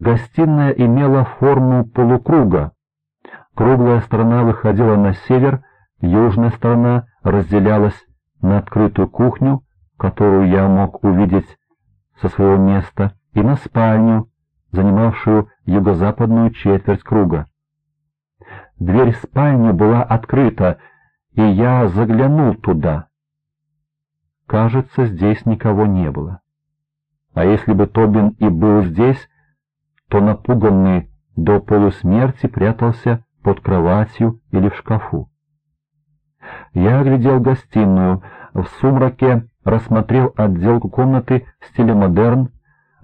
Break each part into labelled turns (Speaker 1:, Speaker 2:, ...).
Speaker 1: Гостиная имела форму полукруга. Круглая сторона выходила на север, южная сторона разделялась на открытую кухню, которую я мог увидеть со своего места, и на спальню, занимавшую юго-западную четверть круга. Дверь спальни была открыта, и я заглянул туда. Кажется, здесь никого не было. А если бы Тобин и был здесь, то напуганный до полусмерти прятался под кроватью или в шкафу. Я оглядел гостиную, в сумраке рассмотрел отделку комнаты в стиле модерн,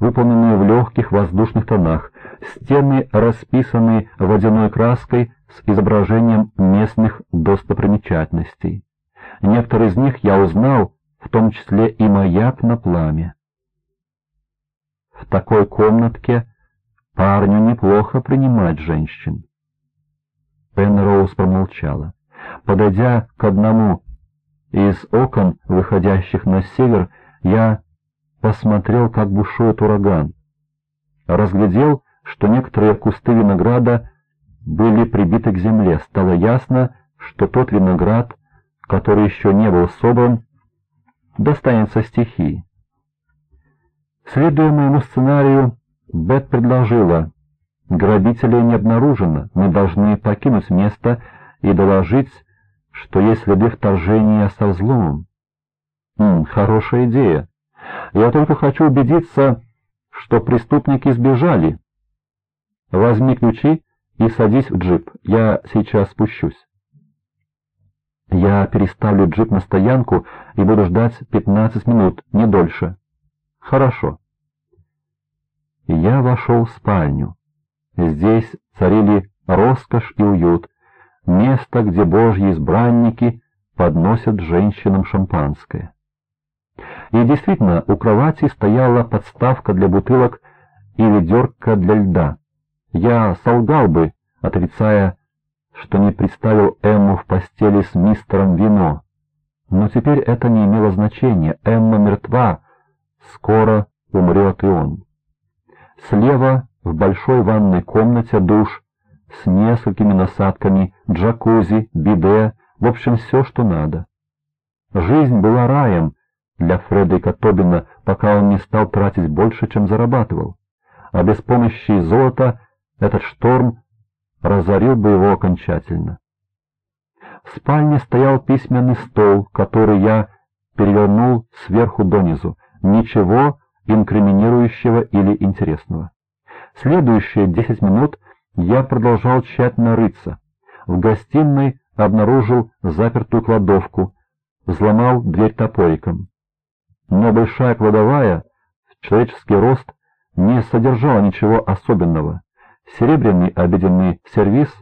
Speaker 1: выполненную в легких воздушных тонах, стены расписаны водяной краской с изображением местных достопримечательностей. Некоторые из них я узнал, в том числе и маяк на пламя. В такой комнатке парню неплохо принимать женщин. Пенроуз промолчала. Подойдя к одному из окон, выходящих на север, я посмотрел, как бушует ураган. Разглядел, что некоторые кусты винограда были прибиты к земле. Стало ясно, что тот виноград, который еще не был собран, достанется стихии. Следуя моему сценарию, Бет предложила, грабителей не обнаружено, мы должны покинуть место и доложить, что есть следы вторжения со взломом. М, хорошая идея. Я только хочу убедиться, что преступники сбежали. Возьми ключи и садись в джип, я сейчас спущусь. Я переставлю джип на стоянку и буду ждать 15 минут, не дольше. Хорошо. Я вошел в спальню. Здесь царили роскошь и уют, место, где божьи избранники подносят женщинам шампанское. И действительно, у кровати стояла подставка для бутылок и ведерко для льда. Я солгал бы, отрицая, что не представил Эмму в постели с мистером Вино. Но теперь это не имело значения. Эмма мертва, скоро умрет и он. Слева в большой ванной комнате душ с несколькими насадками, джакузи, биде, в общем, все, что надо. Жизнь была раем для Фредерика Тобина, пока он не стал тратить больше, чем зарабатывал. А без помощи золота этот шторм разорил бы его окончательно. В спальне стоял письменный стол, который я перевернул сверху донизу. Ничего инкриминирующего или интересного. Следующие десять минут я продолжал тщательно рыться. В гостиной обнаружил запертую кладовку, взломал дверь топориком. Но большая кладовая, в человеческий рост, не содержала ничего особенного. Серебряный обеденный сервиз,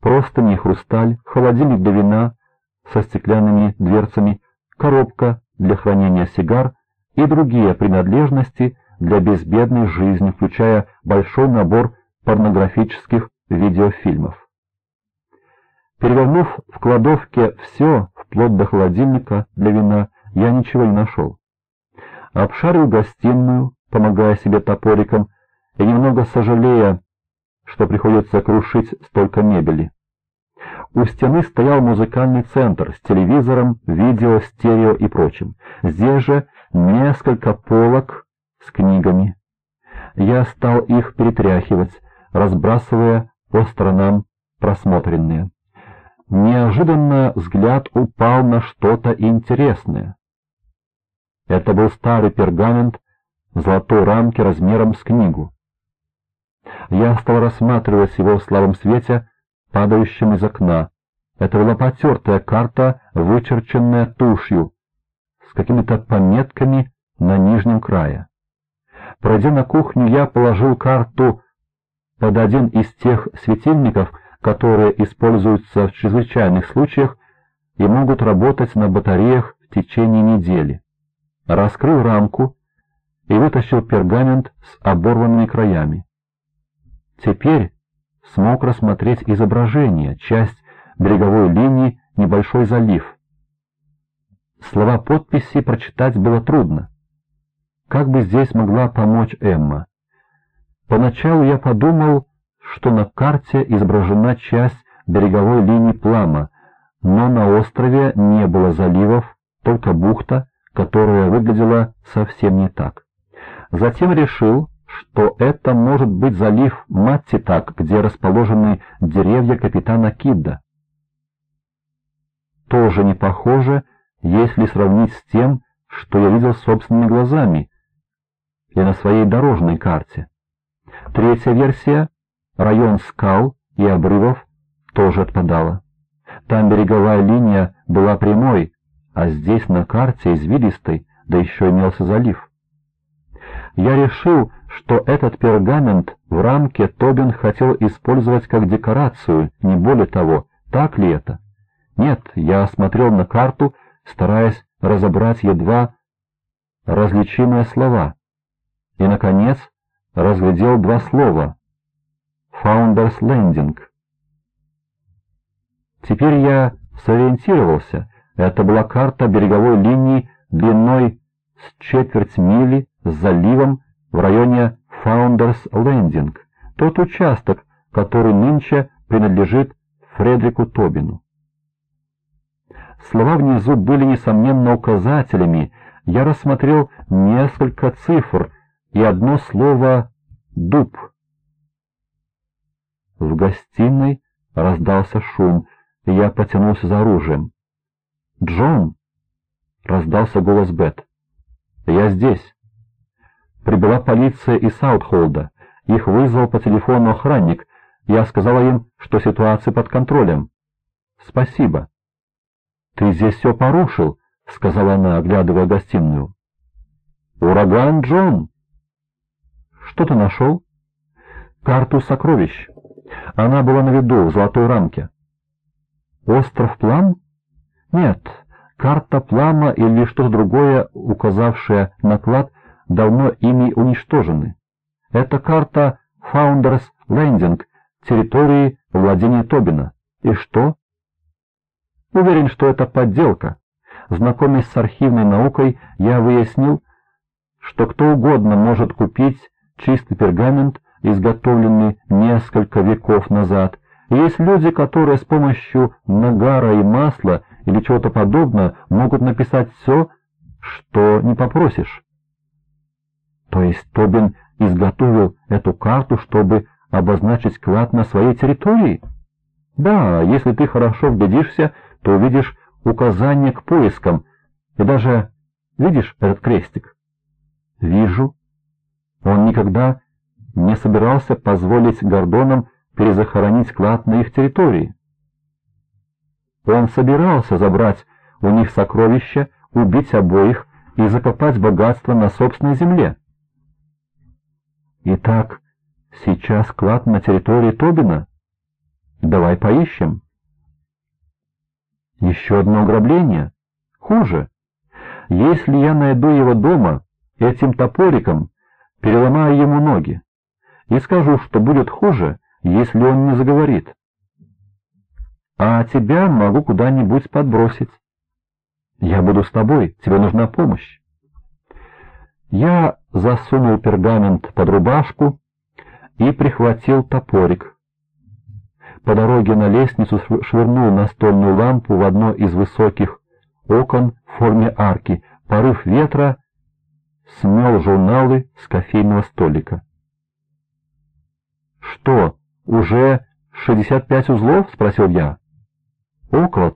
Speaker 1: просто не хрусталь, холодильник для вина со стеклянными дверцами, коробка для хранения сигар и другие принадлежности для безбедной жизни, включая большой набор порнографических видеофильмов. Перевернув в кладовке все, вплоть до холодильника для вина, я ничего не нашел. Обшарил гостиную, помогая себе топориком, и немного сожалея, что приходится крушить столько мебели. У стены стоял музыкальный центр с телевизором, видео, стерео и прочим. Здесь же несколько полок с книгами. Я стал их перетряхивать, разбрасывая по сторонам просмотренные. Неожиданно взгляд упал на что-то интересное. Это был старый пергамент в золотой рамке размером с книгу. Я стал рассматривать его в слабом свете, падающем из окна. Это была потертая карта, вычерченная тушью, с какими-то пометками на нижнем крае. Пройдя на кухню, я положил карту под один из тех светильников, которые используются в чрезвычайных случаях и могут работать на батареях в течение недели. Раскрыл рамку и вытащил пергамент с оборванными краями. Теперь смог рассмотреть изображение, часть береговой линии, небольшой залив. Слова подписи прочитать было трудно. Как бы здесь могла помочь Эмма? Поначалу я подумал, что на карте изображена часть береговой линии Плама, но на острове не было заливов, только бухта, которая выглядела совсем не так. Затем решил, что это может быть залив Маттитак, где расположены деревья капитана Кидда. Тоже не похоже, если сравнить с тем, что я видел собственными глазами и на своей дорожной карте. Третья версия — район скал и обрывов — тоже отпадала. Там береговая линия была прямой, а здесь на карте извилистой, да еще имелся залив. Я решил, что этот пергамент в рамке Тобин хотел использовать как декорацию, не более того, так ли это? Нет, я смотрел на карту, стараясь разобрать едва различимые слова. И, наконец, разглядел два слова «Founders Landing». Теперь я сориентировался. Это была карта береговой линии длиной с четверть мили с заливом в районе Founders Landing, тот участок, который нынче принадлежит Фредерику Тобину. Слова внизу были, несомненно, указателями. Я рассмотрел несколько цифр и одно слово «дуб». В гостиной раздался шум, и я потянулся за оружием. «Джон!» — раздался голос Бет. «Я здесь». Прибыла полиция из Саутхолда. Их вызвал по телефону охранник. Я сказала им, что ситуация под контролем. «Спасибо». «Ты здесь все порушил», — сказала она, оглядывая гостиную. «Ураган Джон!» «Что ты нашел?» «Карту сокровищ. Она была на виду, в золотой рамке». «Остров Плам?» «Нет, карта Плама или что-то другое, указавшее на клад, давно ими уничтожены. Это карта Founders Landing, территории владения Тобина. И что?» Уверен, что это подделка. Знакомясь с архивной наукой, я выяснил, что кто угодно может купить чистый пергамент, изготовленный несколько веков назад. И есть люди, которые с помощью нагара и масла или чего-то подобного могут написать все, что не попросишь. То есть Тобин изготовил эту карту, чтобы обозначить клад на своей территории? Да, если ты хорошо вглядишься, то увидишь указание к поискам, и даже видишь этот крестик? Вижу. Он никогда не собирался позволить Гордонам перезахоронить клад на их территории. Он собирался забрать у них сокровища, убить обоих и закопать богатство на собственной земле. Итак, сейчас клад на территории Тобина? Давай поищем. Еще одно ограбление? Хуже. Если я найду его дома, этим топориком переломаю ему ноги и скажу, что будет хуже, если он не заговорит. А тебя могу куда-нибудь подбросить. Я буду с тобой, тебе нужна помощь. Я засунул пергамент под рубашку и прихватил топорик. По дороге на лестницу швырнул настольную лампу в одно из высоких окон в форме арки. Порыв ветра смел журналы с кофейного столика. «Что, уже шестьдесят пять узлов?» — спросил я. «Около